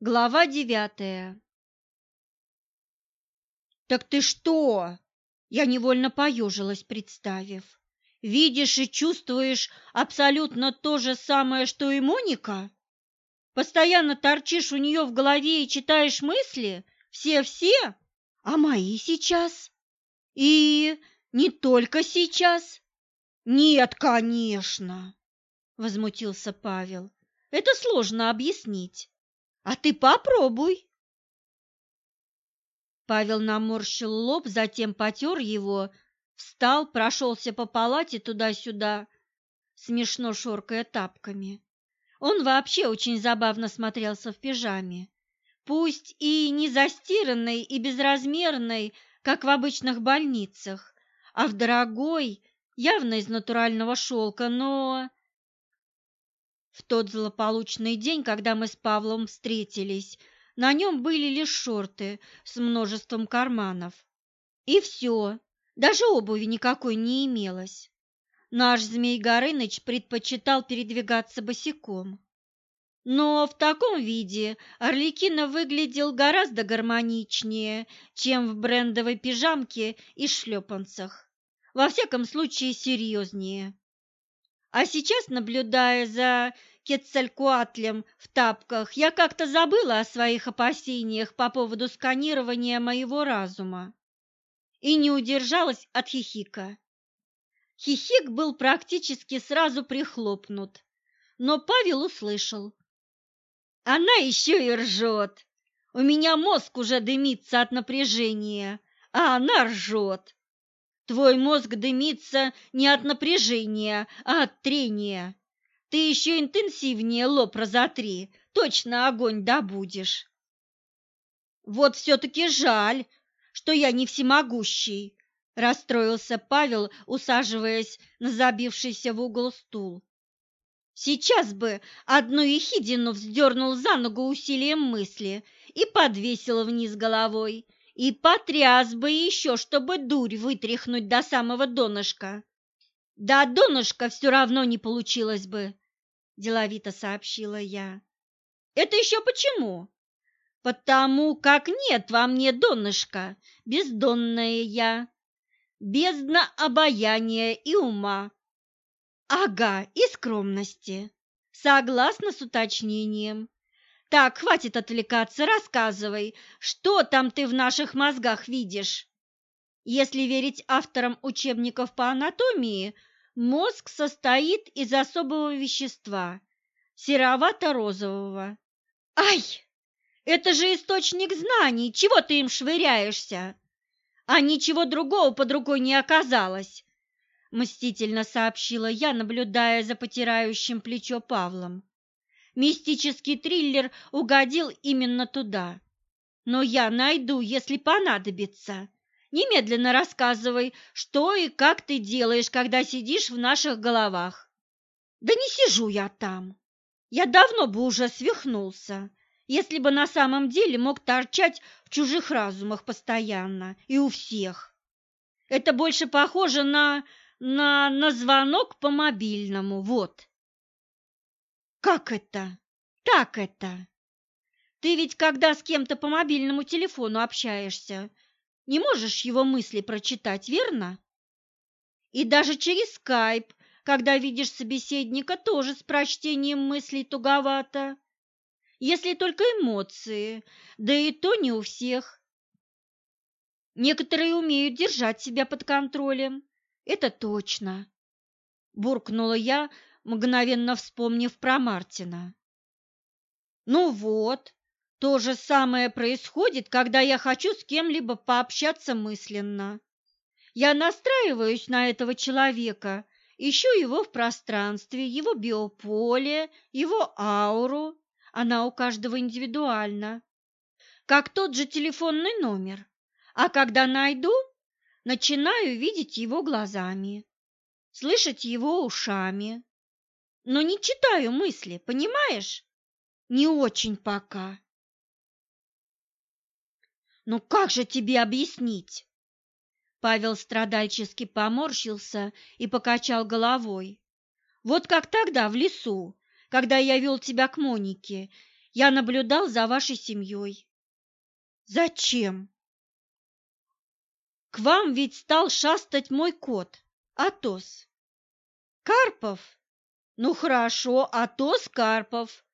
Глава девятая «Так ты что?» Я невольно поежилась, представив. «Видишь и чувствуешь абсолютно то же самое, что и Моника? Постоянно торчишь у нее в голове и читаешь мысли? Все-все? А мои сейчас? И не только сейчас?» «Нет, конечно!» — возмутился Павел. «Это сложно объяснить. А ты попробуй!» Павел наморщил лоб, затем потер его, встал, прошелся по палате туда-сюда, смешно шоркая тапками. Он вообще очень забавно смотрелся в пижаме, пусть и не застиранной и безразмерной, как в обычных больницах, а в дорогой, явно из натурального шелка, но... В тот злополучный день, когда мы с Павлом встретились, на нем были лишь шорты с множеством карманов. И все, даже обуви никакой не имелось. Наш Змей Горыныч предпочитал передвигаться босиком. Но в таком виде Орликина выглядел гораздо гармоничнее, чем в брендовой пижамке и шлепанцах. Во всяком случае, серьезнее. А сейчас, наблюдая за Кецалькуатлем в тапках, я как-то забыла о своих опасениях по поводу сканирования моего разума и не удержалась от хихика. Хихик был практически сразу прихлопнут, но Павел услышал. Она еще и ржет. У меня мозг уже дымится от напряжения, а она ржет. Твой мозг дымится не от напряжения, а от трения. Ты еще интенсивнее лоб разотри, точно огонь добудешь. Вот все-таки жаль, что я не всемогущий, расстроился Павел, усаживаясь на забившийся в угол стул. Сейчас бы одну ехидину вздернул за ногу усилием мысли и подвесил вниз головой, и потряс бы еще, чтобы дурь вытряхнуть до самого донышка. Да донышка все равно не получилось бы, – деловито сообщила я. «Это еще почему?» «Потому как нет во мне донышка, бездонная я, бездна обаяния и ума». «Ага, и скромности. Согласна с уточнением. Так, хватит отвлекаться, рассказывай, что там ты в наших мозгах видишь?» Если верить авторам учебников по анатомии – Мозг состоит из особого вещества, серовато-розового. Ай! Это же источник знаний, чего ты им швыряешься? А ничего другого под рукой не оказалось, мстительно сообщила я, наблюдая за потирающим плечо Павлом. Мистический триллер угодил именно туда. Но я найду, если понадобится. Немедленно рассказывай, что и как ты делаешь, когда сидишь в наших головах. Да не сижу я там. Я давно бы уже свихнулся, если бы на самом деле мог торчать в чужих разумах постоянно и у всех. Это больше похоже на... на... на звонок по мобильному, вот. Как это? Так это. Ты ведь когда с кем-то по мобильному телефону общаешься, не можешь его мысли прочитать, верно? И даже через скайп, когда видишь собеседника, тоже с прочтением мыслей туговато. Если только эмоции, да и то не у всех. Некоторые умеют держать себя под контролем, это точно. Буркнула я, мгновенно вспомнив про Мартина. Ну вот, то же самое происходит, когда я хочу с кем-либо пообщаться мысленно. Я настраиваюсь на этого человека, ищу его в пространстве, его биополе, его ауру. Она у каждого индивидуальна, как тот же телефонный номер. А когда найду, начинаю видеть его глазами, слышать его ушами. Но не читаю мысли, понимаешь? Не очень пока. Ну как же тебе объяснить? Павел страдальчески поморщился и покачал головой. Вот как тогда в лесу, когда я вел тебя к Монике, Я наблюдал за вашей семьей. Зачем? К вам ведь стал шастать мой кот, Атос. Карпов? Ну хорошо, Атос Карпов.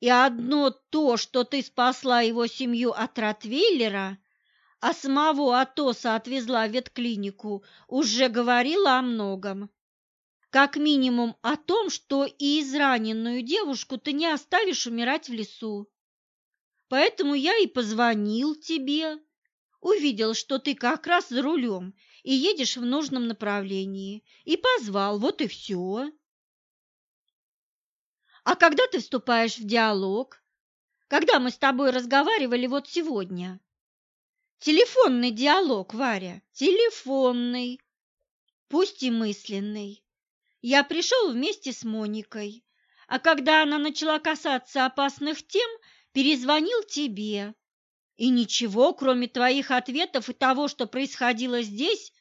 И одно то, что ты спасла его семью от Ротвейлера, а самого Атоса отвезла в ветклинику, уже говорила о многом. Как минимум о том, что и израненную девушку ты не оставишь умирать в лесу. Поэтому я и позвонил тебе. Увидел, что ты как раз за рулем и едешь в нужном направлении, и позвал, вот и все. А когда ты вступаешь в диалог? Когда мы с тобой разговаривали вот сегодня? Телефонный диалог, Варя, телефонный, пусть и мысленный. Я пришел вместе с Моникой, а когда она начала касаться опасных тем, перезвонил тебе. И ничего, кроме твоих ответов и того, что происходило здесь,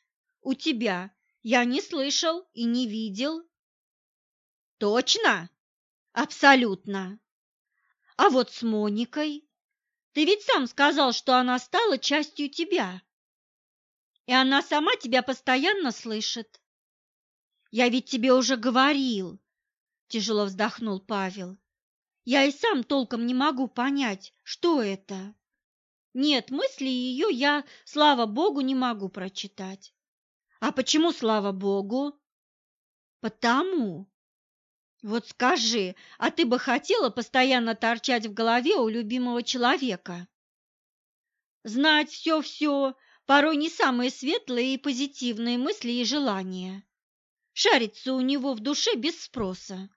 у тебя, я не слышал и не видел. Точно? Абсолютно. А вот с Моникой ты ведь сам сказал, что она стала частью тебя. И она сама тебя постоянно слышит. Я ведь тебе уже говорил, тяжело вздохнул Павел. Я и сам толком не могу понять, что это. Нет, мысли ее я, слава богу, не могу прочитать. А почему слава богу? Потому. Вот скажи, а ты бы хотела постоянно торчать в голове у любимого человека? Знать все-все, порой не самые светлые и позитивные мысли и желания. Шариться у него в душе без спроса.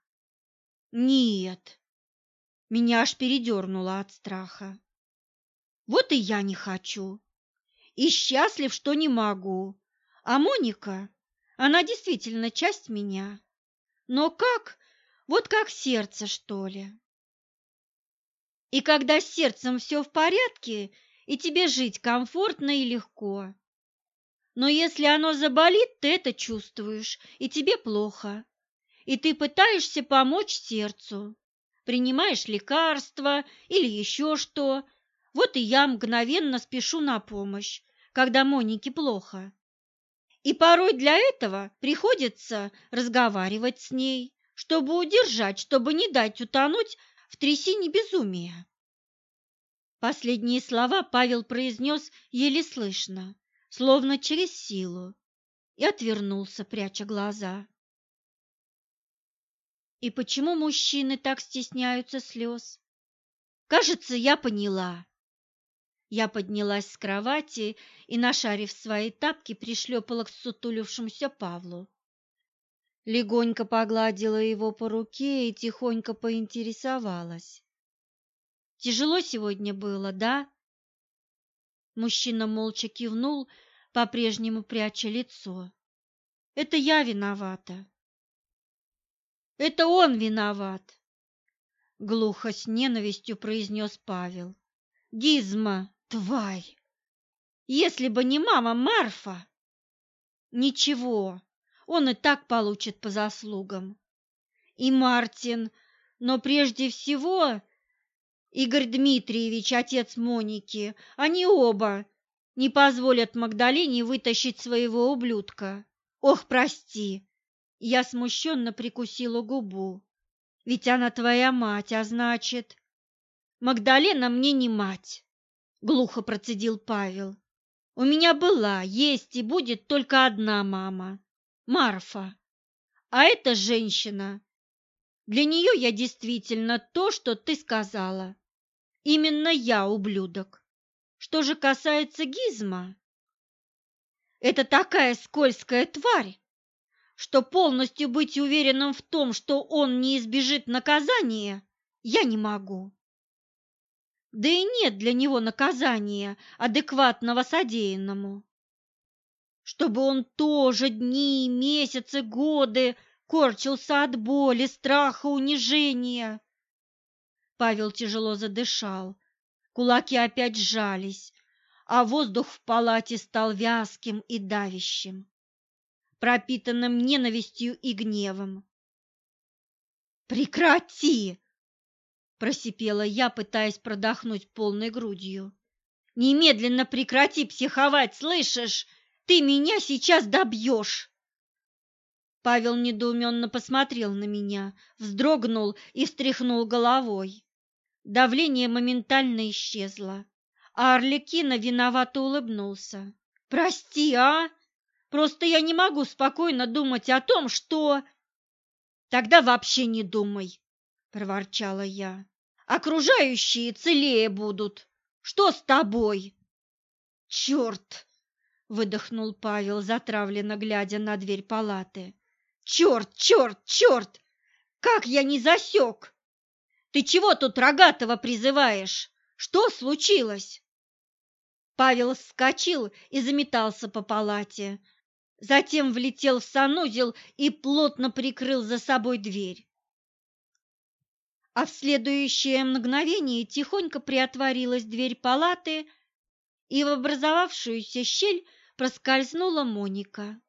Нет, меня аж передернуло от страха. Вот и я не хочу. И счастлив, что не могу. А Моника, она действительно часть меня. Но как, вот как сердце, что ли. И когда с сердцем все в порядке, и тебе жить комфортно и легко. Но если оно заболит, ты это чувствуешь, и тебе плохо. И ты пытаешься помочь сердцу. Принимаешь лекарства или еще что. Вот и я мгновенно спешу на помощь, когда Монике плохо. И порой для этого приходится разговаривать с ней, чтобы удержать, чтобы не дать утонуть в трясине безумия. Последние слова Павел произнес еле слышно, словно через силу, и отвернулся, пряча глаза. И почему мужчины так стесняются слез? Кажется, я поняла. Я поднялась с кровати и, нашарив свои тапки, пришлепала к сутулившемуся Павлу. Легонько погладила его по руке и тихонько поинтересовалась. «Тяжело сегодня было, да?» Мужчина молча кивнул, по-прежнему пряча лицо. «Это я виновата». «Это он виноват!» Глухо с ненавистью произнес Павел. «Гизма, Тварь! Если бы не мама Марфа! Ничего, он и так получит по заслугам. И Мартин, но прежде всего Игорь Дмитриевич, отец Моники, они оба не позволят Магдалине вытащить своего ублюдка. Ох, прости, я смущенно прикусила губу. Ведь она твоя мать, а значит... Магдалена мне не мать глухо процедил Павел. У меня была, есть и будет только одна мама Марфа. А эта женщина. Для нее я действительно то, что ты сказала. Именно я ублюдок. Что же касается Гизма, это такая скользкая тварь, что полностью быть уверенным в том, что он не избежит наказания, я не могу. Да и нет для него наказания, адекватного содеянному. Чтобы он тоже дни, месяцы, годы корчился от боли, страха, унижения. Павел тяжело задышал, кулаки опять сжались, а воздух в палате стал вязким и давящим, пропитанным ненавистью и гневом. «Прекрати!» просипела я, пытаясь продохнуть полной грудью. Немедленно прекрати психовать, слышишь? Ты меня сейчас добьешь!» Павел недоуменно посмотрел на меня, вздрогнул и встряхнул головой. Давление моментально исчезло, а Арлекина виновато улыбнулся. «Прости, а? Просто я не могу спокойно думать о том, что...» «Тогда вообще не думай», — проворчала я. «Окружающие целее будут. Что с тобой?» «Черт!» — выдохнул Павел, затравленно глядя на дверь палаты. «Черт, черт, черт! Как я не засек! Ты чего тут рогатого призываешь? Что случилось?» Павел вскочил и заметался по палате, затем влетел в санузел и плотно прикрыл за собой дверь а в следующее мгновение тихонько приотворилась дверь палаты, и в образовавшуюся щель проскользнула Моника.